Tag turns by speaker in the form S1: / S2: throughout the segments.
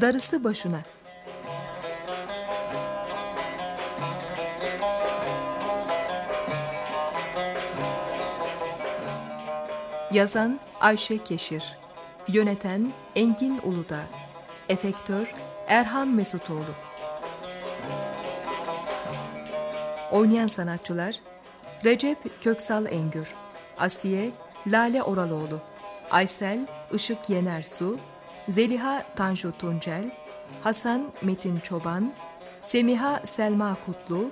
S1: Darısı başına. Yazan Ayşe Keşir. Yöneten Engin Uludağ. Efektör Erhan Mesutoğlu Oynayan sanatçılar Recep Köksal Engür Asiye Lale Oraloğlu Aysel Işık Yenersu Zeliha Tanju Tuncel Hasan Metin Çoban Semiha Selma Kutlu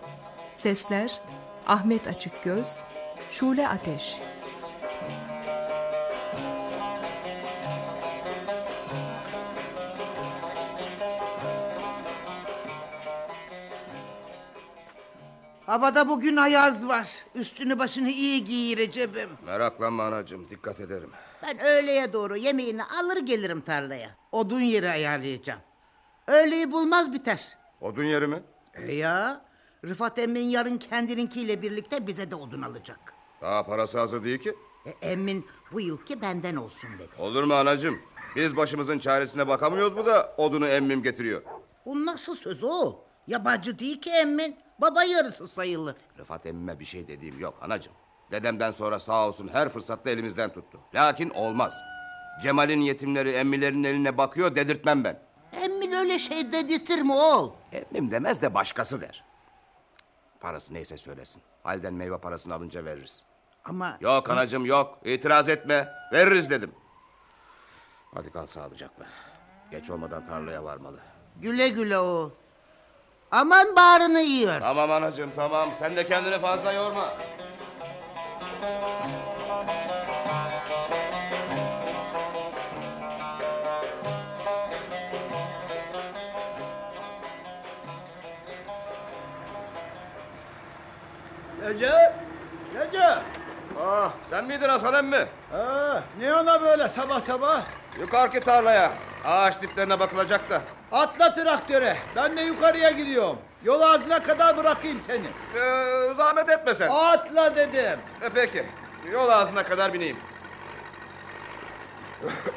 S1: Sesler Ahmet Açıkgöz Şule Ateş
S2: Havada bugün ayaz var. Üstünü başını iyi giy Recep'im.
S3: Meraklanma anacığım dikkat ederim.
S2: Ben öğleye doğru yemeğini alır gelirim tarlaya. Odun yeri ayarlayacağım. Öğleyi bulmaz biter.
S3: Odun yeri mi?
S2: E ya Rıfat emmin yarın kendininkiyle birlikte bize de odun alacak.
S3: Daha parası hazır değil ki.
S2: E, emmin bu yılki benden olsun dedi.
S3: Olur mu anacığım? Biz başımızın çaresine bakamıyoruz mu da odunu emmim getiriyor.
S2: Bu nasıl söz oğul? Yabancı değil ki emmin. Baba yarısı sayılır.
S3: Rıfat emmime bir şey dediğim yok anacığım. Dedemden sonra sağ olsun her fırsatta elimizden tuttu. Lakin olmaz. Cemal'in yetimleri emmilerin eline bakıyor dedirtmem ben.
S2: Emmin öyle şey dedirtir mi oğul?
S3: Emmim demez de başkası der. Parası neyse söylesin. Halden meyve parasını alınca veririz.
S2: Ama
S3: Yok anacığım yok. İtiraz etme. Veririz dedim. Hadi kal sağlıcakla. Geç olmadan tarlaya varmalı.
S2: güle güle oğul. Aman bağrını yiyor.
S3: Tamam anacığım tamam. Sen de kendini fazla yorma.
S4: Recep! Recep!
S3: Ah, sen miydin Hasan emmi?
S4: Ha, ne ona böyle sabah sabah?
S3: Yukarıki tarlaya. Ağaç diplerine bakılacak da.
S4: Atla traktöre. Ben de yukarıya gidiyorum. Yol ağzına kadar bırakayım seni.
S3: Ee, zahmet etme sen.
S4: Atla dedim.
S3: E, peki. Yol ağzına kadar bineyim.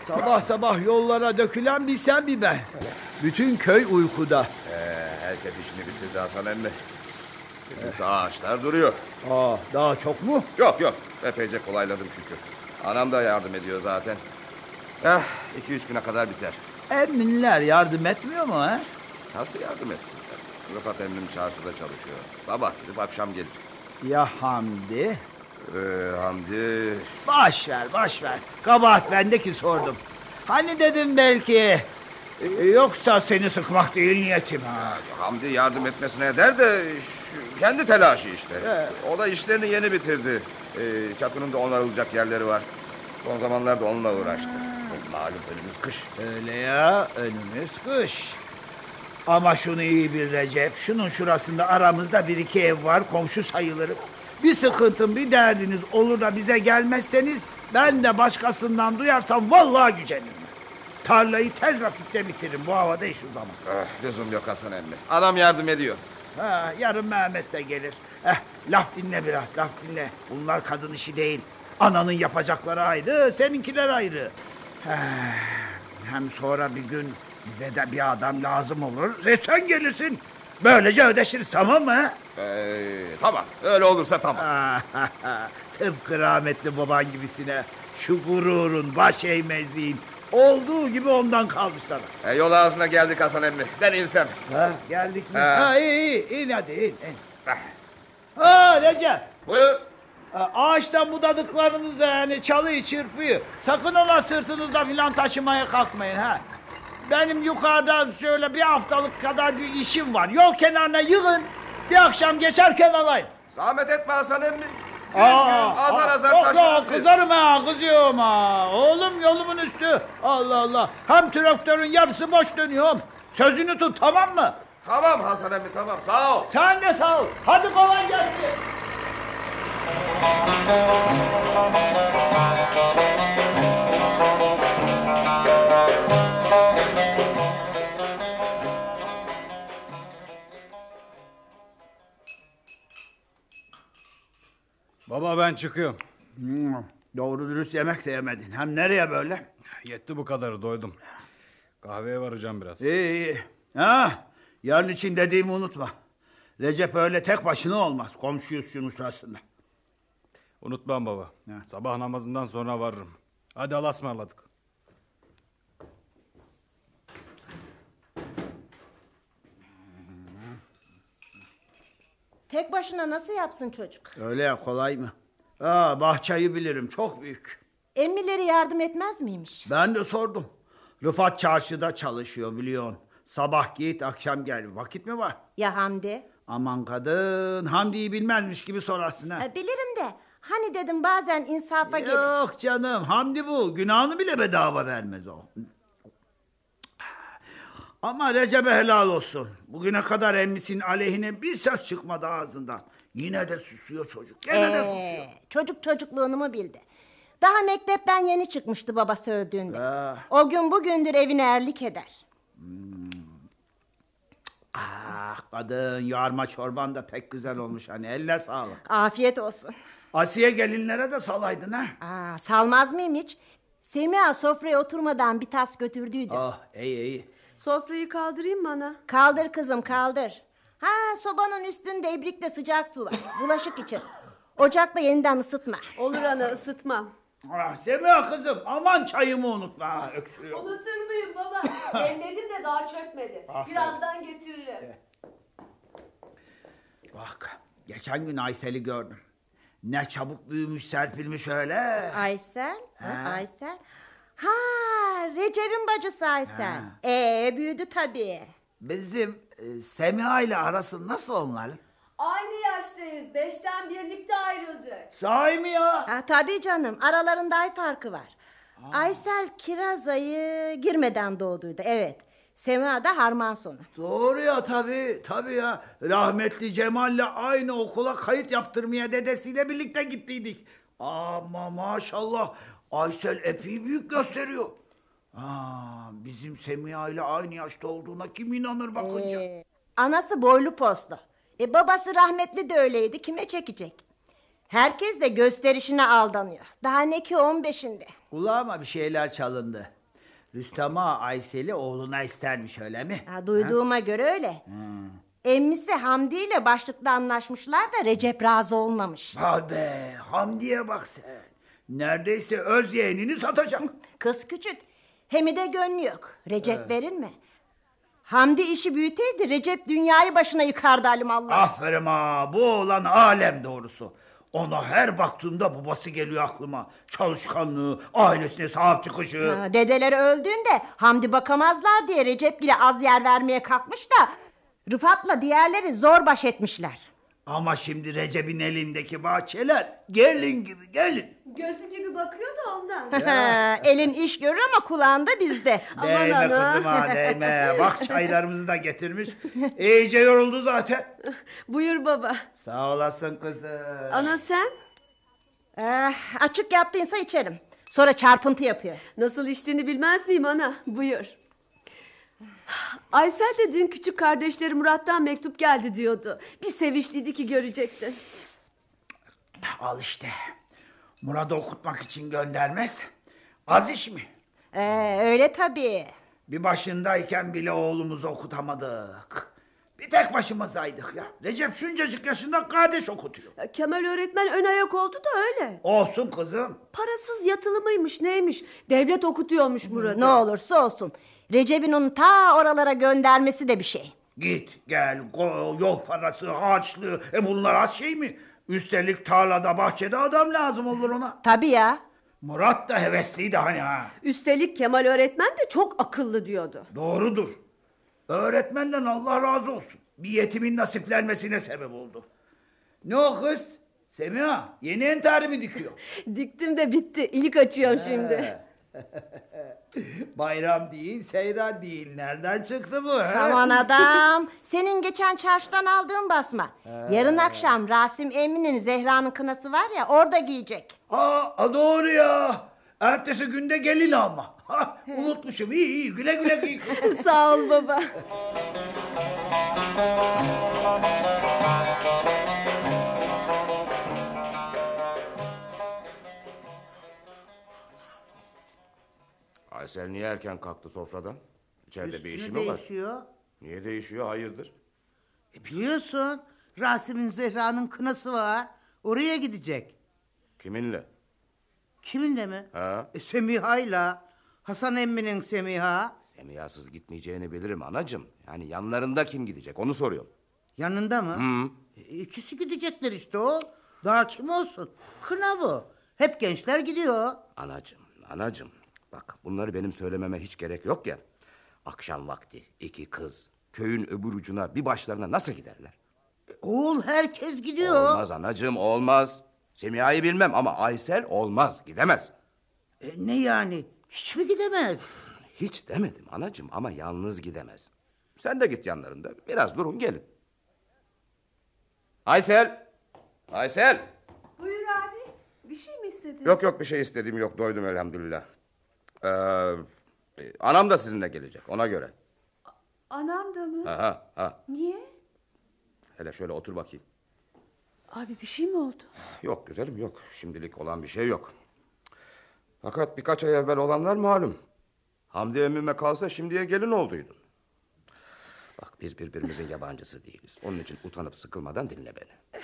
S4: Sabah sabah yollara dökülen bir sen bir ben. Bütün köy uykuda.
S3: Ee, herkes işini bitirdi Hasan emmi. Bizimse ağaçlar duruyor.
S4: Aa, daha çok mu?
S3: Yok yok. Epeyce kolayladım şükür. Anam da yardım ediyor zaten. Eh, iki üç güne kadar biter.
S4: Eminler yardım etmiyor mu ha?
S3: Nasıl yardım etsin? Rıfat emmim çarşıda çalışıyor. Sabah gidip akşam gelir.
S4: Ya Hamdi?
S3: Ee, Hamdi...
S4: Baş ver, baş ver. Kabahat bende ki sordum. Hani dedim belki... e, Yoksa seni sıkmak değil niyetim ha.
S3: Hamdi yardım etmesine eder de kendi telaşı işte. O da işlerini yeni bitirdi. Ee, çatının da onarılacak yerleri var. Son zamanlarda onunla uğraştı. Malum önümüz kış.
S4: Öyle ya, önümüz kış. Ama şunu iyi bil Recep, şunun şurasında aramızda bir iki ev var, komşu sayılırız. Bir sıkıntın, bir derdiniz olur da bize gelmezseniz... ...ben de başkasından duyarsam vallahi gücenirim. Tarlayı tez vakitte bitiririm, bu havada iş uzamaz.
S3: Ah, lüzum yok Hasan emmi. Adam yardım ediyor.
S4: Ha, yarın Mehmet de gelir. Eh, laf dinle biraz, laf dinle. Bunlar kadın işi değil. Ananın yapacakları ayrı, seninkiler ayrı. Eh, hem sonra bir gün bize de bir adam lazım olur. E sen gelirsin. Böylece ödeşiriz tamam mı?
S3: Ee, tamam öyle olursa tamam.
S4: Tıpkı rahmetli baban gibisine. Şu gururun, baş eğmezliğin olduğu gibi ondan kalmış sana.
S3: E, yol ağzına geldik Hasan emmi. Ben insem.
S4: Ha, geldik mi?
S3: Ha.
S4: Ha, iyi iyi in hadi in. in. Ha Recep.
S3: Buyur.
S4: Ağaçtan budadıklarınızı yani çalıyı çırpıyor. Sakın ola sırtınızda filan taşımaya kalkmayın ha. Benim yukarıda şöyle bir haftalık kadar bir işim var. Yol kenarına yığın. Bir akşam geçerken alayım.
S3: Zahmet etme Hasan emmi. Gün
S4: Aa,
S3: gün azar
S4: aa,
S3: azar
S4: yok, yok. Kızarım ha kızıyorum ha. Oğlum yolumun üstü. Allah Allah. Hem traktörün yarısı boş dönüyorum. Sözünü tut tamam mı?
S3: Tamam Hasan emmi tamam sağ ol.
S4: Sen de sağ ol. Hadi kolay gelsin.
S5: Baba ben çıkıyorum.
S4: Hmm, doğru dürüst yemek de yemedin. Hem nereye böyle?
S5: Yetti bu kadarı doydum. Kahveye varacağım biraz.
S4: İyi iyi. Ha, yarın için dediğimi unutma. Recep öyle tek başına olmaz. Komşuyuz şunun sırasında.
S5: Unutmam baba.
S4: Ha.
S5: Sabah namazından sonra varırım. Hadi Allah'a ısmarladık.
S6: Tek başına nasıl yapsın çocuk?
S4: Öyle ya kolay mı? Aa, bahçeyi bilirim çok büyük.
S6: Emmileri yardım etmez miymiş?
S4: Ben de sordum. Rıfat çarşıda çalışıyor biliyorsun. Sabah git akşam gel. Vakit mi var?
S6: Ya Hamdi?
S4: Aman kadın Hamdi'yi bilmezmiş gibi sorarsın ha.
S6: E, bilirim de hani dedim bazen insafa gelir.
S4: Yok canım Hamdi bu. Günahını bile bedava vermez o. Ama Recep'e helal olsun. Bugüne kadar emmisinin aleyhine bir söz çıkmadı ağzından. Yine de susuyor çocuk. Gene de susuyor.
S6: Ee, çocuk çocukluğunu mu bildi? Daha mektepten yeni çıkmıştı baba söylediğinde.
S4: Ah.
S6: O gün bugündür evine erlik eder.
S4: Ah kadın yarma çorban da pek güzel olmuş hani eline sağlık.
S6: Afiyet olsun.
S4: Asiye gelinlere de salaydın ha.
S6: Aa, salmaz mıyım hiç? Semiha sofraya oturmadan bir tas götürdüydü.
S4: Ah iyi iyi.
S7: Sofrayı kaldırayım mı ana?
S6: Kaldır kızım kaldır. Ha sobanın üstünde ibrikte sıcak su var. Bulaşık için. Ocakla yeniden ısıtma.
S7: Olur ana ısıtmam.
S4: Ah, Semiha kızım aman çayımı unutma. ha, öksürüyor.
S7: Unutur muyum baba? Demledim de daha çökmedi.
S4: Aferin.
S7: Birazdan getiririm.
S4: Bak geçen gün Aysel'i gördüm. Ne çabuk büyümüş serpilmiş öyle.
S6: Aysel? Ha,
S4: Ha.
S6: Aysel? Ha Recep'in bacısı Aysel.
S4: Ha.
S6: Ee büyüdü tabii.
S4: Bizim e, Semiha ile arası nasıl onların?
S7: Aynı yaştayız. Beşten birlikte ayrıldık.
S4: Sahi mi ya?
S6: Ha, tabii canım aralarında ay farkı var. Aysel kiraz ayı girmeden doğduydu evet. Sema da harman sonu.
S4: Doğru ya tabii tabii ya. Rahmetli Cemal'le aynı okula kayıt yaptırmaya dedesiyle birlikte gittiydik. Ama maşallah Aysel epey büyük gösteriyor. Aa, bizim Semiha ile aynı yaşta olduğuna kim inanır bakınca.
S6: Ee, anası boylu postlu. E, babası rahmetli de öyleydi kime çekecek? Herkes de gösterişine aldanıyor. Daha ne ki on beşinde.
S4: Kulağıma bir şeyler çalındı. Rüstem Ağa Aysel'i oğluna istermiş öyle mi?
S6: Ha, duyduğuma göre öyle. Emmisi Hamdi ile başlıkta anlaşmışlar da Recep razı olmamış.
S4: Ha be Hamdi'ye bak sen. Neredeyse öz yeğenini satacak.
S6: Kız küçük. Hemi de gönlü yok. Recep verir mi? Hamdi işi büyüteydi Recep dünyayı başına yıkardı alimallah.
S4: Aferin ha bu oğlan alem doğrusu. Ona her baktığımda babası geliyor aklıma. Çalışkanlığı, ailesine sahip çıkışı.
S6: Ha, dedeleri öldüğünde Hamdi bakamazlar diye Recep bile az yer vermeye kalkmış da Rıfat'la diğerleri zor baş etmişler.
S4: Ama şimdi Recep'in elindeki bahçeler gelin gibi gelin.
S7: Gözü gibi bakıyor da ondan.
S6: Elin iş görür ama kulağında bizde.
S7: Aman
S4: değme
S7: ana.
S4: kızım ha değme. Bak çaylarımızı da getirmiş. İyice yoruldu zaten.
S7: Buyur baba.
S4: Sağ olasın kızım.
S7: Ana sen?
S6: Eh, açık yaptıysa içerim. Sonra çarpıntı yapıyor.
S7: Nasıl içtiğini bilmez miyim ana? Buyur. Aysel de dün küçük kardeşleri Murat'tan mektup geldi diyordu. Bir sevinçliydi ki görecektin.
S4: Al işte. Murat'ı okutmak için göndermez. Az iş mi?
S6: Ee, öyle tabii.
S4: Bir başındayken bile oğlumuzu okutamadık. Bir tek başımızaydık ya. Recep şuncacık yaşında kardeş okutuyor.
S7: Ya Kemal öğretmen ön ayak oldu da öyle.
S4: Olsun kızım.
S7: Parasız yatılı mıymış neymiş? Devlet okutuyormuş Murat'ı.
S6: Ne olursa olsun. Recep'in onu ta oralara göndermesi de bir şey.
S4: Git gel go, yol parası harçlığı. E bunlar az şey mi? Üstelik tarlada bahçede adam lazım olur ona.
S6: Tabii ya.
S4: Murat da hevesliydi hani ha.
S7: Üstelik Kemal öğretmen de çok akıllı diyordu.
S4: Doğrudur. Öğretmenden Allah razı olsun. Bir yetimin nasiplenmesine sebep oldu. Ne o kız? Semiha yeni entari mi dikiyor?
S7: Diktim de bitti. İlk açıyorum şimdi.
S4: Bayram değil, seyran değil. Nereden çıktı bu? he?
S6: Aman adam. Senin geçen çarşıdan aldığın basma. Yarın akşam Rasim Emin'in Zehra'nın kınası var ya orada giyecek.
S4: Aa, doğru ya. Ertesi günde gelin ama. Ha, unutmuşum. İyi iyi güle güle.
S7: Sağ ol baba.
S3: Aysel niye erken kalktı sofradan? İçeride bir işi mi var?
S2: değişiyor.
S3: Niye değişiyor? Hayırdır?
S2: E, biliyorsun Rasim'in Zehra'nın kınası var. Oraya gidecek.
S3: Kiminle?
S2: Kiminle mi?
S3: Ha?
S2: E, Semiha'yla. Hasan emminin Semiha.
S3: Semihasız gitmeyeceğini bilirim anacığım. Yani yanlarında kim gidecek onu soruyorum.
S2: Yanında mı?
S3: Hı.
S2: E, ikisi gidecekler işte o. Daha kim olsun? Kına bu. Hep gençler gidiyor.
S3: Anacığım, anacığım. Bak bunları benim söylememe hiç gerek yok ya. Akşam vakti iki kız köyün öbür ucuna bir başlarına nasıl giderler?
S2: Oğul herkes gidiyor.
S3: Olmaz anacığım olmaz. Semiha'yı bilmem ama Aysel olmaz gidemez.
S2: E, ne yani? Hiç mi gidemez?
S3: Hiç demedim anacığım ama yalnız gidemez. Sen de git yanlarında biraz durun gelin. Aysel! Aysel!
S7: Buyur abi. Bir şey mi istedin?
S3: Yok yok bir şey istediğim yok doydum elhamdülillah. Ee, anam da sizinle gelecek ona göre.
S7: Anam da mı?
S3: Ha, ha, ha.
S7: Niye?
S3: Hele şöyle otur bakayım.
S7: Abi bir şey mi oldu?
S3: Yok güzelim yok. Şimdilik olan bir şey yok. Fakat birkaç ay evvel olanlar malum. Hamdi emmime kalsa şimdiye gelin olduydun. Bak biz birbirimizin yabancısı değiliz. Onun için utanıp sıkılmadan dinle beni.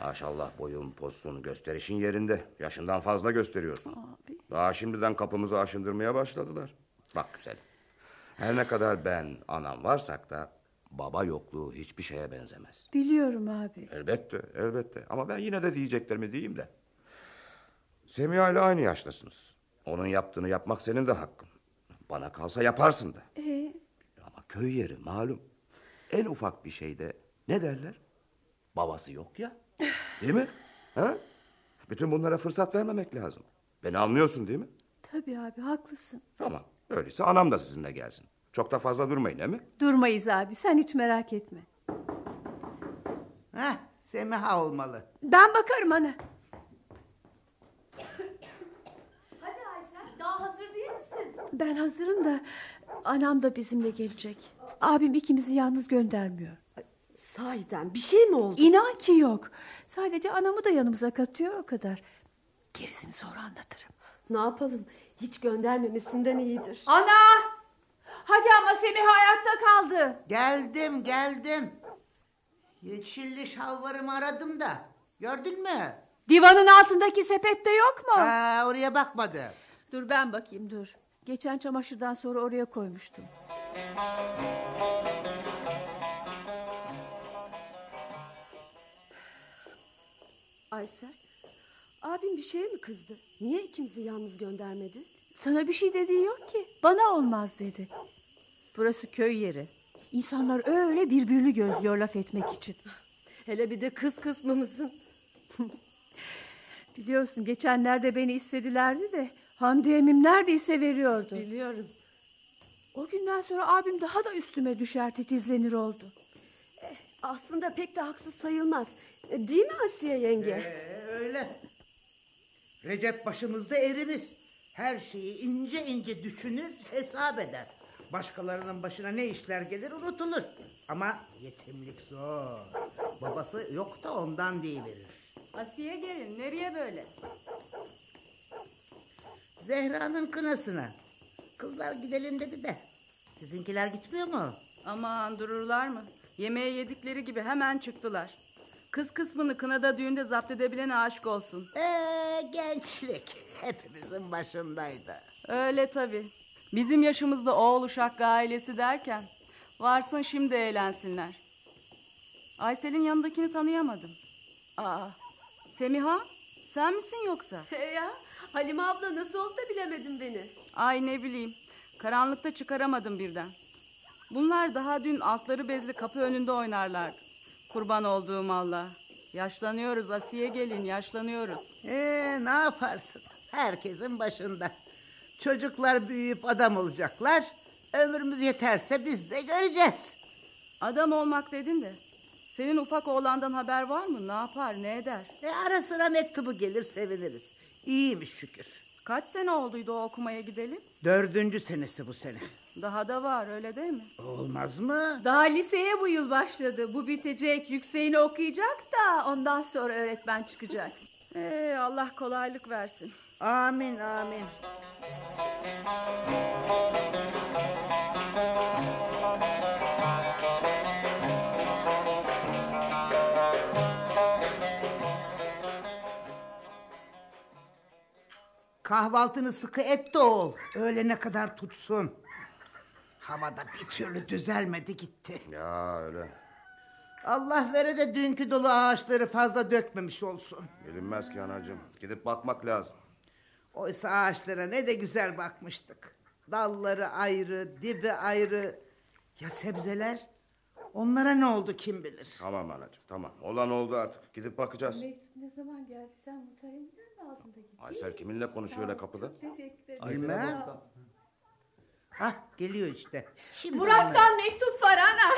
S3: Maşallah boyun, posun, gösterişin yerinde. Yaşından fazla gösteriyorsun.
S7: Abi.
S3: Daha şimdiden kapımızı aşındırmaya başladılar. Bak güzelim. Her ne kadar ben, anam varsak da... ...baba yokluğu hiçbir şeye benzemez.
S7: Biliyorum abi.
S3: Elbette, elbette. Ama ben yine de diyeceklerimi diyeyim de. Semiha ile aynı yaştasınız. Onun yaptığını yapmak senin de hakkın. Bana kalsa yaparsın da.
S7: Ee,
S3: Ama köy yeri malum. En ufak bir şeyde ne derler? Babası yok ya. Değil mi? Ha? Bütün bunlara fırsat vermemek lazım. Beni anlıyorsun değil mi?
S7: tabii abi haklısın.
S3: Tamam. Öyleyse anam da sizinle gelsin. Çok da fazla durmayın değil mi?
S7: Durmayız abi sen hiç merak etme.
S2: Heh, Semiha olmalı.
S7: Ben bakarım ana.
S8: Hadi Aysel daha hazır değil misin?
S7: Ben hazırım da anam da bizimle gelecek. Abim ikimizi yalnız göndermiyor.
S8: Sahiden bir şey mi oldu?
S7: İnan ki yok. Sadece anamı da yanımıza katıyor o kadar. Gerisini sonra anlatırım.
S8: Ne yapalım? Hiç göndermemesinden iyidir.
S7: Ana! Hadi ama Semih hayatta kaldı.
S2: Geldim geldim. Yeşilli şalvarımı aradım da. Gördün mü?
S7: Divanın altındaki sepette yok mu?
S2: Ha, oraya bakmadı.
S7: Dur ben bakayım dur. Geçen çamaşırdan sonra oraya koymuştum.
S8: Aysel, abim bir şeye mi kızdı? Niye ikimizi yalnız göndermedi?
S7: Sana bir şey dediği yok ki. Bana olmaz dedi. Burası köy yeri. İnsanlar öyle birbirini gözlüyor laf etmek için.
S8: Hele bir de kız kısmımızın.
S7: Biliyorsun geçenlerde beni istedilerdi de Hamdi emim neredeyse veriyordu.
S8: Biliyorum.
S7: O günden sonra abim daha da üstüme düşer titizlenir oldu.
S8: Aslında pek de haksız sayılmaz. E, Değil mi Asiye yenge?
S2: Ee, öyle. Recep başımızda erimiz. Her şeyi ince ince düşünür, hesap eder. Başkalarının başına ne işler gelir unutulur. Ama yetimlik zor. Babası yok da ondan verir.
S9: Asiye gelin nereye böyle?
S2: Zehra'nın kınasına. Kızlar gidelim dedi de. Sizinkiler gitmiyor mu?
S9: Aman dururlar mı? Yemeğe yedikleri gibi hemen çıktılar. Kız kısmını kınada düğünde zapt edebilene aşık olsun.
S2: Ee, gençlik hepimizin başındaydı.
S9: Öyle tabii. Bizim yaşımızda oğul uşak ailesi derken varsın şimdi eğlensinler. Aysel'in yanındakini tanıyamadım. Aa, Semiha sen misin yoksa?
S8: E ya, Halime abla nasıl oldu da bilemedin beni.
S9: Ay ne bileyim. Karanlıkta çıkaramadım birden. Bunlar daha dün altları bezli kapı önünde oynarlardı. Kurban olduğum Allah. Yaşlanıyoruz Asiye gelin yaşlanıyoruz.
S2: Ee, ne yaparsın? Herkesin başında. Çocuklar büyüyüp adam olacaklar. Ömrümüz yeterse biz de göreceğiz.
S9: Adam olmak dedin de. Senin ufak oğlandan haber var mı? Ne yapar ne eder?
S2: E, ara sıra mektubu gelir seviniriz. İyiymiş şükür.
S9: Kaç sene olduydu o okumaya gidelim?
S2: Dördüncü senesi bu sene.
S9: Daha da var öyle değil mi?
S2: Olmaz mı?
S7: Daha liseye bu yıl başladı. Bu bitecek. Yükseğini okuyacak da ondan sonra öğretmen çıkacak.
S9: Ee, Allah kolaylık versin.
S2: Amin amin. Kahvaltını sıkı et de ol. Öğlene kadar tutsun. Havada bir türlü düzelmedi gitti.
S3: Ya öyle.
S2: Allah vere de dünkü dolu ağaçları fazla dökmemiş olsun.
S3: Bilinmez ki anacığım. Gidip bakmak lazım.
S2: Oysa ağaçlara ne de güzel bakmıştık. Dalları ayrı, dibi ayrı. Ya sebzeler? Onlara ne oldu kim bilir?
S3: Tamam anacığım tamam. Olan oldu artık. Gidip bakacağız.
S7: Mektup ne zaman geldi? Sen muhtaremden mi altında gittin?
S3: Aysel kiminle konuşuyor öyle kapıda?
S7: Teşekkür ederim.
S2: Bilmem. Hah geliyor işte. Şimdi
S7: Murat'tan mektup var ana.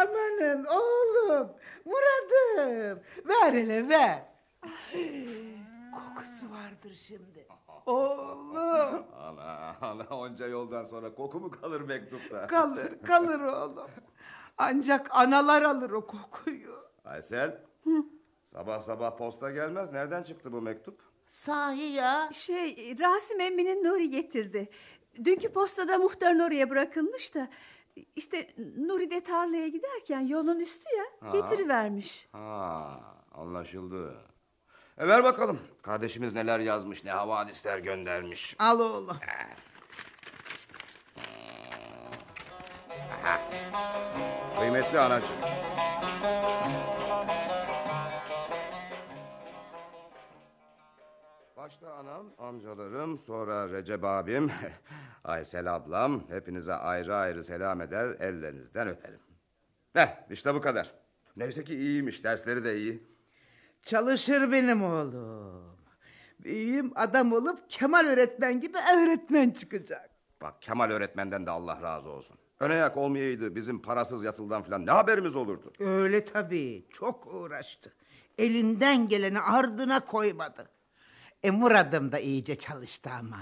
S2: Amanın oğlum. Murat'ım. Ver hele ver. Kokusu vardır şimdi. Oğlum.
S3: Ana, ana onca yoldan sonra koku mu kalır mektupta?
S2: Kalır kalır oğlum. Ancak analar alır o kokuyu.
S3: Aysel. Sabah sabah posta gelmez. Nereden çıktı bu mektup?
S2: Sahi ya.
S7: Şey Rasim emminin Nuri getirdi. Dünkü postada muhtarın oraya bırakılmış da... ...işte Nuri de tarlaya giderken yolun üstü ya
S3: Ha.
S7: getirivermiş.
S3: Ha, anlaşıldı. E ver bakalım. Kardeşimiz neler yazmış, ne havadisler göndermiş.
S2: Al oğlum.
S3: Aha. Kıymetli anacığım. Başta anam, amcalarım, sonra Recep abim, Aysel ablam... ...hepinize ayrı ayrı selam eder, ellerinizden öperim. Heh, işte bu kadar. Neyse ki iyiymiş, dersleri de iyi.
S2: Çalışır benim oğlum. Büyüğüm adam olup Kemal öğretmen gibi öğretmen çıkacak.
S3: Bak Kemal öğretmenden de Allah razı olsun. Öne yak olmayaydı bizim parasız yatıldan falan ne haberimiz olurdu?
S2: Öyle tabii. Çok uğraştı. Elinden geleni ardına koymadı. E Murad'ım da iyice çalıştı ama.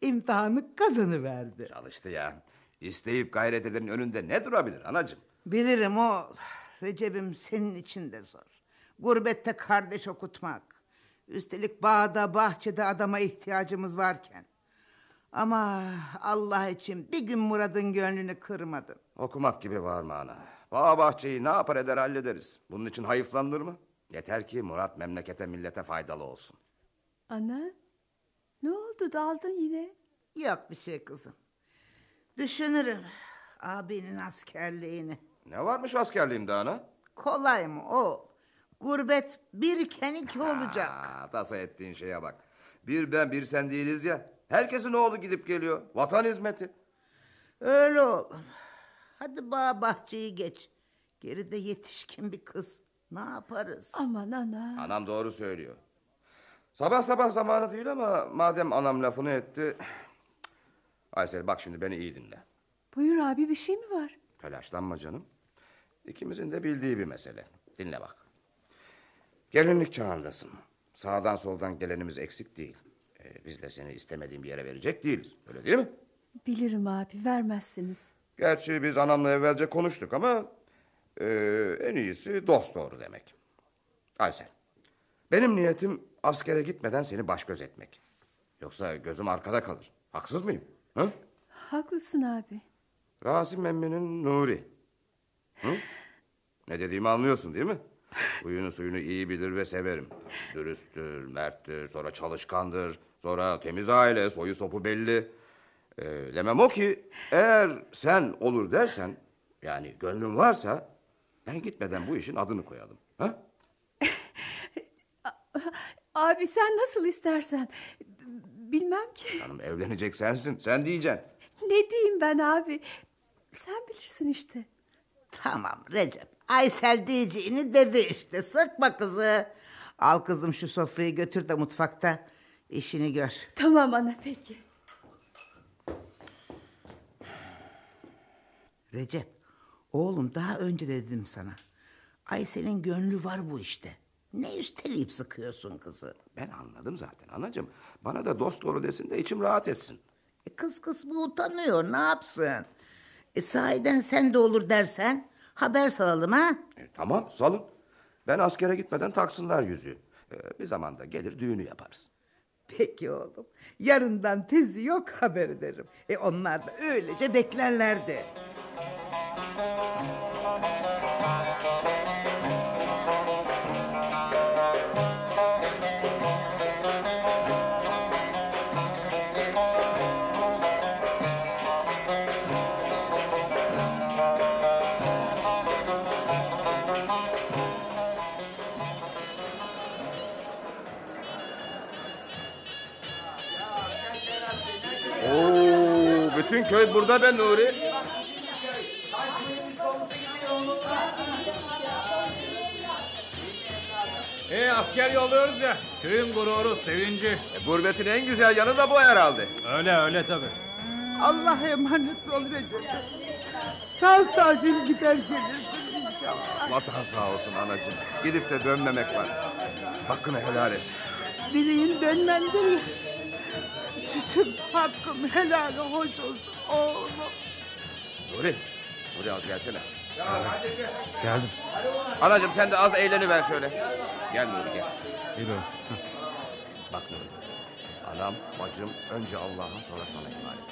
S2: İmtihanı kazanıverdi.
S3: Çalıştı ya. İsteyip gayret edenin önünde ne durabilir anacığım?
S2: Bilirim oğul. Recep'im senin için de zor. Gurbette kardeş okutmak. Üstelik bağda bahçede adama ihtiyacımız varken. Ama Allah için bir gün Murad'ın gönlünü kırmadın.
S3: Okumak gibi var mı ana? Bağ bahçeyi ne yapar eder hallederiz. Bunun için hayıflanır mı? Yeter ki Murat memlekete millete faydalı olsun.
S7: Ana ne oldu daldın yine?
S2: Yok bir şey kızım. Düşünürüm abinin askerliğini.
S3: Ne varmış askerliğimde ana?
S2: Kolay mı o? Gurbet bir iken iki olacak.
S3: Aa, tasa ettiğin şeye bak. Bir ben bir sen değiliz ya. Herkesin oğlu gidip geliyor. Vatan hizmeti.
S2: Öyle oğlum. Hadi bağ bahçeyi geç. Geride yetişkin bir kız. Ne yaparız?
S7: Aman ana.
S3: Anam doğru söylüyor. Sabah sabah zamanı değil ama madem anam lafını etti... Aysel bak şimdi beni iyi dinle.
S7: Buyur abi bir şey mi var?
S3: Telaşlanma canım. İkimizin de bildiği bir mesele. Dinle bak. Gelinlik çağındasın. Sağdan soldan gelenimiz eksik değil. Ee, biz de seni istemediğin bir yere verecek değiliz. Öyle değil mi?
S7: Bilirim abi vermezsiniz.
S3: Gerçi biz anamla evvelce konuştuk ama... e, ...en iyisi dost doğru demek. Aysel. Benim niyetim askere gitmeden seni baş göz etmek. Yoksa gözüm arkada kalır. Haksız mıyım? Hı?
S7: Haklısın abi.
S3: Rasim emminin Nuri. Hı? Ne dediğimi anlıyorsun değil mi? Huyunu suyunu iyi bilir ve severim. Dürüsttür, merttir, sonra çalışkandır. Sonra temiz aile, soyu sopu belli. Ee, demem o ki eğer sen olur dersen... ...yani gönlün varsa... ...ben gitmeden bu işin adını koyalım. Ha?
S7: Abi sen nasıl istersen. Bilmem ki.
S3: Canım evlenecek sensin. Sen diyeceksin.
S7: Ne diyeyim ben abi? Sen bilirsin işte.
S2: Tamam Recep. Aysel diyeceğini dedi işte. Sıkma kızı. Al kızım şu sofrayı götür de mutfakta işini gör.
S7: Tamam ana peki.
S2: Recep. Oğlum daha önce de dedim sana. Aysel'in gönlü var bu işte. Ne üsteleyip sıkıyorsun kızı.
S3: Ben anladım zaten anacığım. Bana da dost doğru desin de içim rahat etsin.
S2: E kız kısmı utanıyor ne yapsın? E sahiden sen de olur dersen haber salalım ha?
S3: E, tamam salın. Ben askere gitmeden taksınlar yüzüğü. E, bir zamanda gelir düğünü yaparız.
S2: Peki oğlum. Yarından tezi yok haber ederim. E onlar da öylece beklerlerdi.
S3: Bütün köy burada be Nuri.
S5: E asker yolluyoruz ya. Köyün gururu, sevinci.
S3: E, gurbetin en güzel yanı da bu herhalde.
S5: Öyle öyle tabii.
S10: Allah'a emanet ol Recep. Sağ salim gider gelirsin inşallah.
S3: Vatan sağ olsun anacığım. Gidip de dönmemek var. Hakkını helal et.
S10: Bileyim dönmendir ya. Sütüm hakkım helal hoş olsun oğlum.
S3: Nuri. Nuri az gelsene.
S5: Geldim.
S3: Anacığım sen de az eğleniver şöyle. Gel Nuri gel.
S5: Geliyorum.
S3: Bak Nuri. Anam, bacım önce Allah'a sonra sana emanet.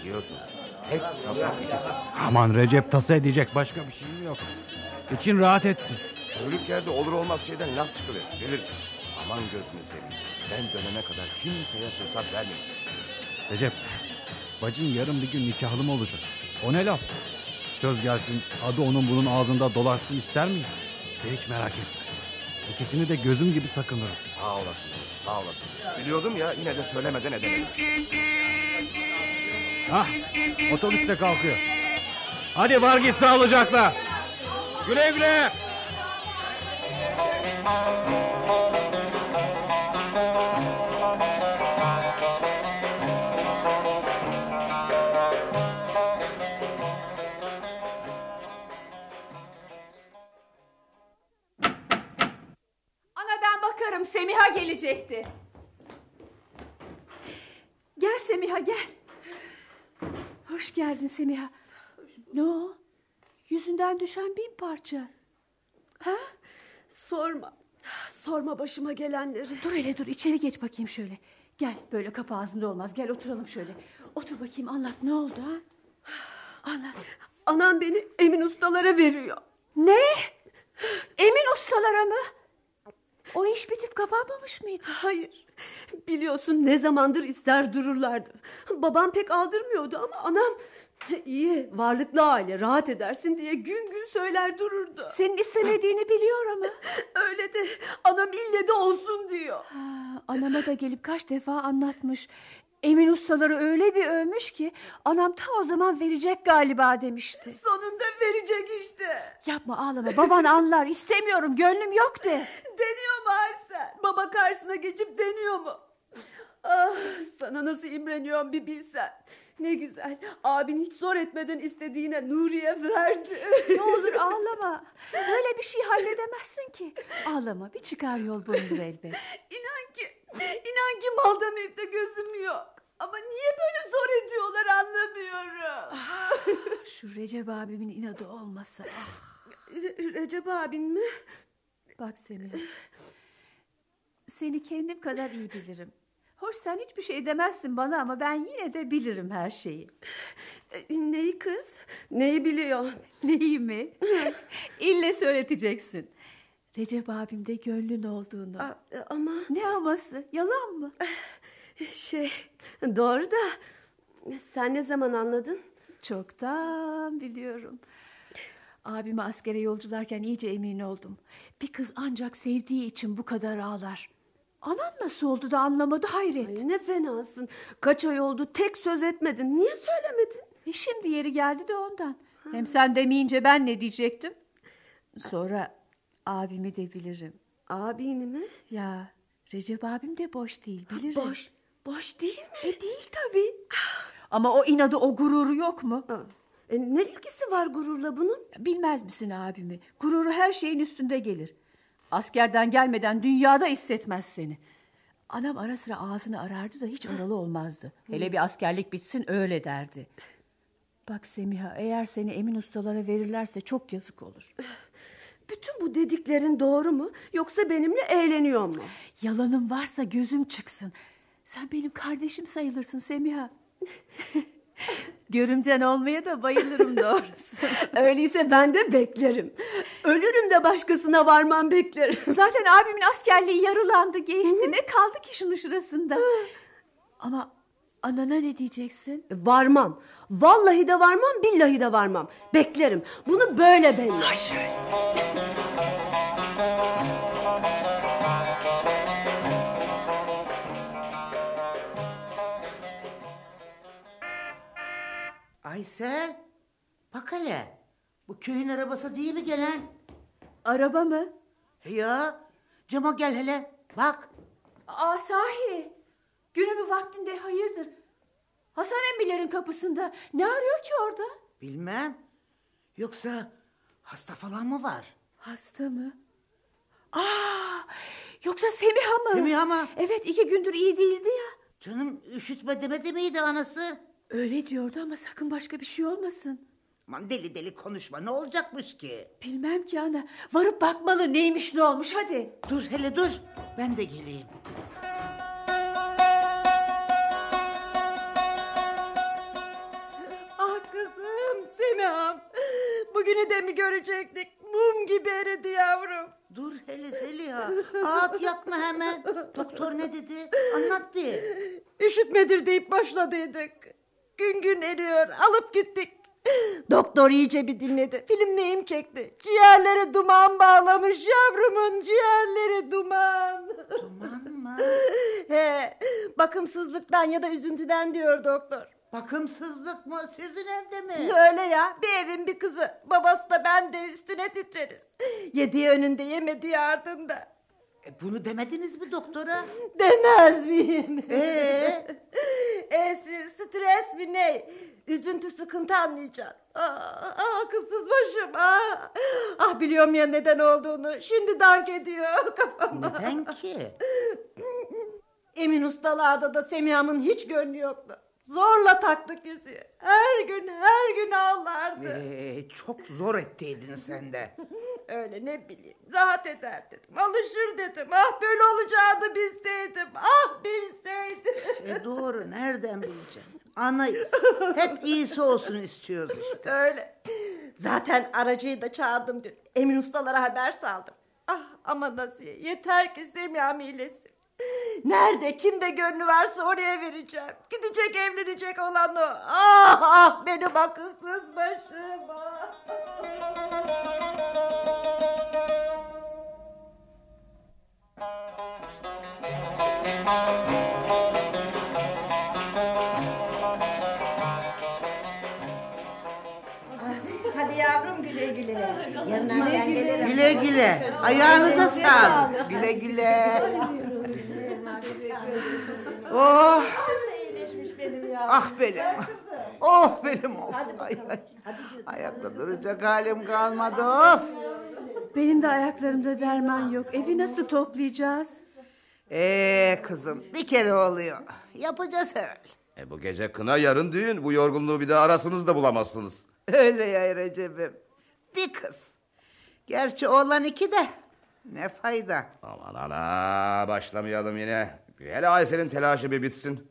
S3: Biliyorsun. Tek tasa ikisi.
S5: Aman Recep tasa edecek başka bir şeyim yok. İçin rahat etsin.
S3: Köylük yerde olur olmaz şeyden laf çıkılır. Bilirsin. Aman gözünü seveyim. Ben dönene kadar kimseye fırsat vermeyin.
S5: Recep, bacın yarın bir gün nikahlı mı olacak? O ne laf? Söz gelsin adı onun bunun ağzında dolaşsın ister miyim? Sen hiç merak etme. İkisini de gözüm gibi sakınırım.
S3: Sağ olasın. Sağ olasın. Biliyordum ya yine de söylemeden edemedim.
S5: Hah, otobüs de kalkıyor. Hadi var git sağlıcakla. Güle güle.
S7: Gelecekti. Gel Semiha gel. Hoş geldin Semiha. Ne o? Yüzünden düşen bin parça. Ha?
S8: Sorma. Sorma başıma gelenleri.
S7: Dur hele dur içeri geç bakayım şöyle. Gel böyle kapı ağzında olmaz. Gel oturalım şöyle. Otur bakayım anlat ne oldu ha? Anlat.
S8: Anam beni Emin ustalara veriyor.
S7: Ne? Emin ustalara mı? O iş bitip kapanmamış mıydı?
S8: Hayır. Biliyorsun ne zamandır ister dururlardı. Babam pek aldırmıyordu ama anam iyi varlıklı aile rahat edersin diye gün gün söyler dururdu.
S7: Senin istemediğini biliyor ama.
S8: Öyle de anam ille de olsun diyor.
S7: Ha, anama da gelip kaç defa anlatmış. Emin ustaları öyle bir övmüş ki anam ta o zaman verecek galiba demişti.
S8: Sonunda verecek işte.
S7: Yapma ağlama baban anlar istemiyorum gönlüm yok de.
S8: Deniyor mu Aysel? Baba karşısına geçip deniyor mu? Ah sana nasıl imreniyorum bir bilsen. Ne güzel abin hiç zor etmeden istediğine Nuriye verdi.
S7: Ne olur ağlama. Böyle bir şey halledemezsin ki. Ağlama bir çıkar yol bulunur elbet.
S8: İnan ki, inan ki malda mülkte gözüm yok. Ama niye böyle zor ediyorlar anlamıyorum.
S7: Şu Recep abimin inadı olmasa. Ah.
S8: Re- Recep abin mi?
S7: Bak Semih. Seni kendim kadar iyi bilirim. Hoş sen hiçbir şey demezsin bana ama ben yine de bilirim her şeyi.
S8: E, Neyi kız? Neyi biliyor?
S7: Neyi mi? İlle söyleteceksin. Recep abimde gönlün olduğunu.
S8: A- e, Ama
S7: Ne aması? Yalan mı?
S8: Şey doğru da sen ne zaman anladın?
S7: Çoktan biliyorum. Abimi askere yolcularken iyice emin oldum. Bir kız ancak sevdiği için bu kadar ağlar. Anan nasıl oldu da anlamadı hayret.
S8: Ay ne fenasın. Kaç ay oldu tek söz etmedin. Niye söylemedin?
S7: E şimdi yeri geldi de ondan. Hem sen demeyince ben ne diyecektim? Sonra abimi de bilirim.
S8: Abini mi?
S7: Ya Recep abim de boş değil bilirim.
S8: Boş. Boş değil mi?
S7: E değil tabii. Ama o inadı o gururu yok mu?
S8: Ha. E, ne ilgisi var gururla bunun?
S7: Bilmez misin abimi? Gururu her şeyin üstünde gelir. Askerden gelmeden dünyada istetmez seni. Anam ara sıra ağzını arardı da hiç oralı olmazdı. Hele bir askerlik bitsin öyle derdi. Bak Semiha eğer seni emin ustalara verirlerse çok yazık olur.
S8: Bütün bu dediklerin doğru mu? Yoksa benimle eğleniyor mu?
S7: Yalanın varsa gözüm çıksın. Sen benim kardeşim sayılırsın Semiha. Görümcen olmaya da bayılırım doğrusu.
S8: Öyleyse ben de beklerim. Ölürüm de başkasına varmam beklerim.
S7: Zaten abimin askerliği yarılandı geçti. Ne kaldı ki şunun şurasında? Ama anana ne diyeceksin?
S8: Varmam. Vallahi de varmam, billahi de varmam. Beklerim. Bunu böyle belli.
S2: Bak hele. Bu köyün arabası değil mi gelen?
S7: Araba mı?
S2: Ya cama gel hele. Bak.
S7: Aa sahi. Günümü vaktinde hayırdır? Hasan emmilerin kapısında. Ne arıyor ki orada?
S2: Bilmem. Yoksa hasta falan mı var?
S7: Hasta mı? Aa, yoksa Semiha mı?
S2: Semiha mı?
S7: Evet iki gündür iyi değildi ya.
S2: Canım üşütme demedi miydi anası?
S7: Öyle diyordu ama sakın başka bir şey olmasın.
S2: Aman deli deli konuşma ne olacakmış ki?
S7: Bilmem ki ana. Varıp bakmalı neymiş ne olmuş hadi.
S2: Dur hele dur. Ben de geleyim.
S6: Ah kızım Semiha'm. Bugünü de mi görecektik? Mum gibi eridi yavrum.
S2: Dur hele Zeliha. Ağıt yakma hemen. Doktor ne dedi? Anlat bir.
S6: Üşütmedir deyip başladıydık. Gün gün eriyor. Alıp gittik. Doktor iyice bir dinledi. Film neyim çekti. Ciğerleri duman bağlamış yavrumun ciğerleri duman.
S2: Duman mı?
S6: He, bakımsızlıktan ya da üzüntüden diyor doktor.
S2: Bakımsızlık mı? Sizin evde mi?
S6: Öyle ya bir evin bir kızı. Babası da ben de üstüne titreriz. Yediği önünde yemediği ardında.
S2: E, bunu demediniz mi doktora?
S6: Demez miyim?
S2: Ee?
S6: Esi, stres mi ne? Üzüntü sıkıntı anlayacaksın. Ah, ah kızsız başım ah. Ah biliyorum ya neden olduğunu. Şimdi dank ediyor kafama.
S2: Neden ki?
S6: Emin ustalarda da Semiha'mın hiç gönlü yoktu. Zorla taktık yüzüğü. Her gün her gün ağlardı.
S2: Ee, çok zor ettiydin sen de.
S6: Öyle ne bileyim rahat eder dedim. Alışır dedim. Ah böyle olacağını bilseydim. Ah bilseydim.
S2: E doğru nereden bileceğim? Anayız. Hep iyisi olsun istiyoruz işte.
S6: Öyle. Zaten aracıyı da çağırdım dün. Emin ustalara haber saldım. Ah ama nasıl yeter ki Semiha'm iyilesin. Nerede kimde gönlü varsa oraya vereceğim. Gidecek evlenecek olan o. Ah ah benim akılsız başım. Gelirim.
S2: Güle güle. Ayağınıza sağlık. Güle güle. Oh. Ah benim. Oh benim of. Ay, ay. Ayakta duracak halim kalmadı of.
S7: Benim de ayaklarımda derman yok. Evi nasıl toplayacağız?
S2: Ee kızım bir kere oluyor. Yapacağız herhalde.
S3: E bu gece kına yarın düğün. Bu yorgunluğu bir daha arasınız da bulamazsınız.
S2: Öyle ya Recep'im. Bir kız. Gerçi oğlan iki de. Ne fayda.
S3: Aman ana başlamayalım yine. Hele Aysel'in telaşı bir bitsin.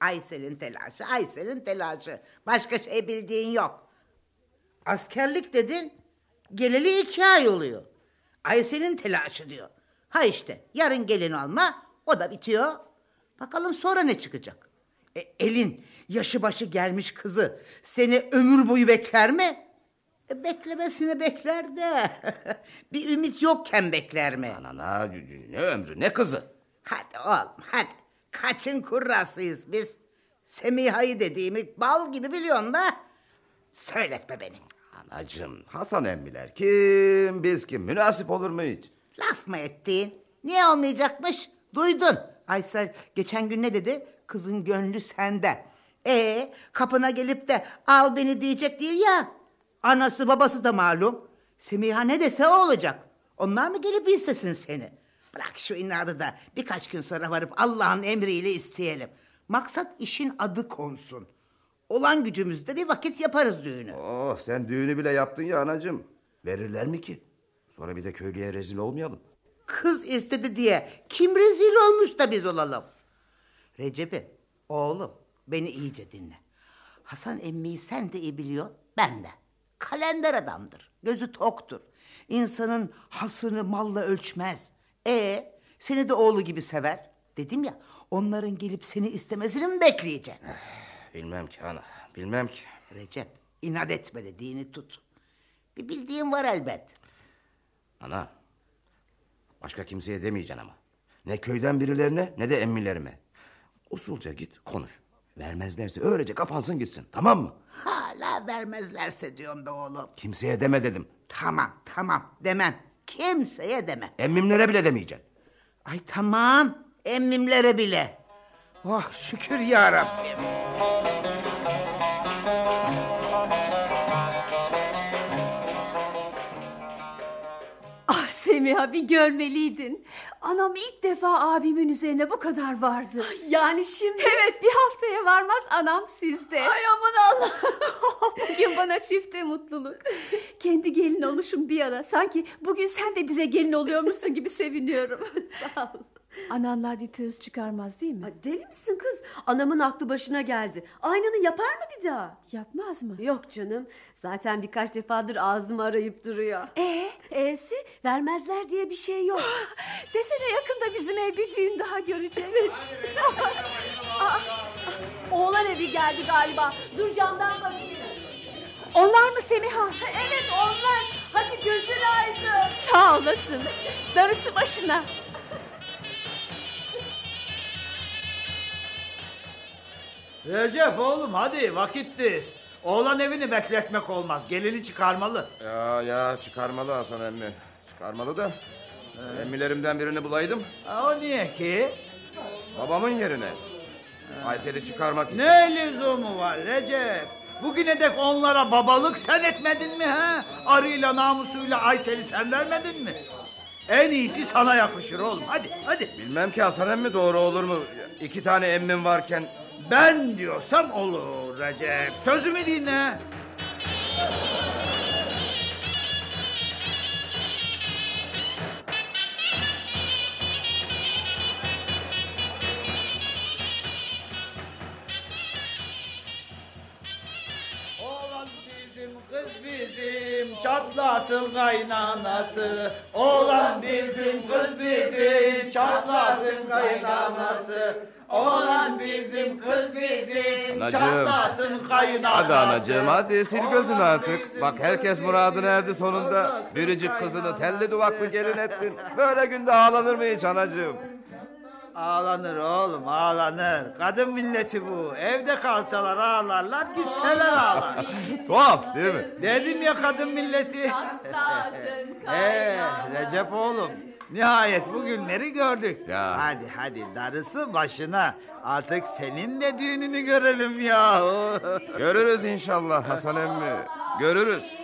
S2: Aysel'in telaşı, Aysel'in telaşı. Başka şey bildiğin yok. Askerlik dedin, geleli iki ay oluyor. Aysel'in telaşı diyor. Ha işte, yarın gelin alma, o da bitiyor. Bakalım sonra ne çıkacak? E, elin yaşı başı gelmiş kızı seni ömür boyu bekler mi? E, beklemesini bekler de. bir ümit yokken bekler mi?
S3: Anana ne ömrü ne kızı.
S2: Hadi oğlum hadi. Kaçın kurrasıyız biz. Semiha'yı dediğimi bal gibi biliyorsun da. Söyletme beni.
S3: Anacığım Hasan emmiler kim biz kim münasip olur mu hiç?
S2: Laf mı ettin? Niye olmayacakmış? Duydun. Aysel geçen gün ne dedi? Kızın gönlü sende. E kapına gelip de al beni diyecek değil ya. Anası babası da malum. Semiha ne dese o olacak. Onlar mı gelip istesin seni? Bırak şu inadı da birkaç gün sonra varıp Allah'ın emriyle isteyelim. Maksat işin adı konsun. Olan gücümüzde bir vakit yaparız düğünü.
S3: Oh sen düğünü bile yaptın ya anacığım. Verirler mi ki? Sonra bir de köylüye rezil olmayalım.
S2: Kız istedi diye kim rezil olmuş da biz olalım. Recep'im oğlum beni iyice dinle. Hasan emmiyi sen de iyi biliyor ben de. Kalender adamdır gözü toktur. İnsanın hasını malla ölçmez. E seni de oğlu gibi sever. Dedim ya onların gelip seni istemesini mi bekleyeceksin?
S3: Bilmem ki ana bilmem ki.
S2: Recep inat etme dediğini tut. Bir bildiğin var elbet.
S3: Ana başka kimseye demeyeceksin ama. Ne köyden birilerine ne de emmilerime. Usulca git konuş. Vermezlerse öylece kapansın gitsin tamam mı?
S2: Ha hala vermezlerse diyorum be oğlum.
S3: Kimseye deme dedim.
S2: Tamam tamam demem. Kimseye demem.
S3: Emmimlere bile demeyeceksin.
S2: Ay tamam emmimlere bile. Oh şükür ya Rabbim.
S7: Semiha bir görmeliydin. Anam ilk defa abimin üzerine bu kadar vardı.
S8: Yani şimdi...
S7: Evet bir haftaya varmaz anam sizde.
S8: Ay aman Allah.
S7: Bugün bana çifte mutluluk. Kendi gelin oluşum bir yana. Sanki bugün sen de bize gelin oluyormuşsun gibi seviniyorum.
S8: Sağ ol.
S7: Ananlar bir pöz çıkarmaz değil mi?
S8: Ay, deli misin kız? Anamın aklı başına geldi. Aynını yapar mı bir daha?
S7: Yapmaz mı?
S8: Yok canım. Zaten birkaç defadır ağzımı arayıp duruyor.
S7: Ee?
S8: E'si vermezler diye bir şey yok.
S7: Desene yakında bizim ev bir düğün daha görecek.
S8: Oğlan evi geldi galiba. Dur camdan bakayım.
S7: Onlar mı Semiha?
S8: Evet onlar. Hadi gözün aydın.
S7: Sağ olasın. Darısı başına.
S4: Recep oğlum hadi vakitti. Oğlan evini bekletmek olmaz. Gelini çıkarmalı.
S3: Ya ya çıkarmalı Hasan emmi. Çıkarmalı da. Emmilerimden birini bulaydım.
S4: Ha, o niye ki?
S3: Babamın yerine. Aysel'i çıkarmak için.
S4: Ne lüzumu var Recep? Bugüne dek onlara babalık sen etmedin mi ha? Arıyla namusuyla Aysel'i sen vermedin mi? En iyisi sana yakışır oğlum. Hadi hadi.
S3: Bilmem ki Hasan emmi doğru olur mu? İki tane emmim varken.
S4: Ben diyorsam olur Recep. Sözümü dinle. Çatlasın kaynanası. Oğlan bizim, kız bizim, çatlasın kaynanası. Oğlan bizim, kız bizim,
S3: Anacığım.
S4: çatlasın kaynanası.
S3: Hadi anacığım hadi sil gözünü artık. Bak herkes muradına erdi sonunda. Biricik kızını telli duvaklı gelin ettin. Böyle günde ağlanır mı hiç anacığım?
S4: Ağlanır oğlum ağlanır. Kadın milleti bu. Evde kalsalar ağlarlar gitseler ağlar.
S3: Tuhaf değil mi?
S4: Dedim ya kadın milleti. Ee, Recep oğlum. Nihayet bu günleri gördük.
S3: Ya.
S4: Hadi hadi darısı başına. Artık senin de düğününü görelim ya.
S3: Görürüz inşallah Hasan emmi. Görürüz.